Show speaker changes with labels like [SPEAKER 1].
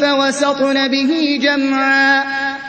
[SPEAKER 1] فَوَسَطْنَ بِهِ جَمْعًا